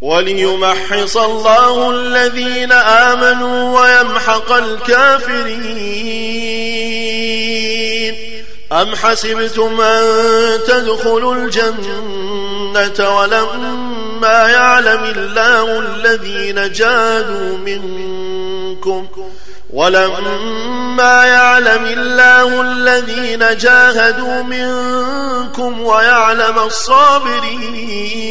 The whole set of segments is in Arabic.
وليمحص الله الذين آمنوا ويمحق الكافرين. أم حسبتم أن تدخلوا الجنة ولما يعلم الله الذين جادوا منكم ولما يعلم الله الذين جاهدوا منكم ويعلم الصابرين.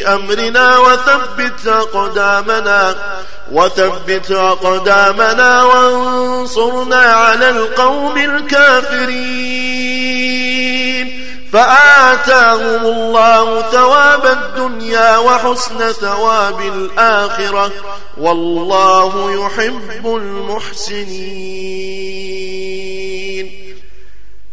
أمرنا وثبت أقدامنا وثبت أقدامنا وانصرنا على القوم الكافرين. فآتاهم الله ثواب الدنيا وحسن ثواب الآخرة والله يحب المحسنين.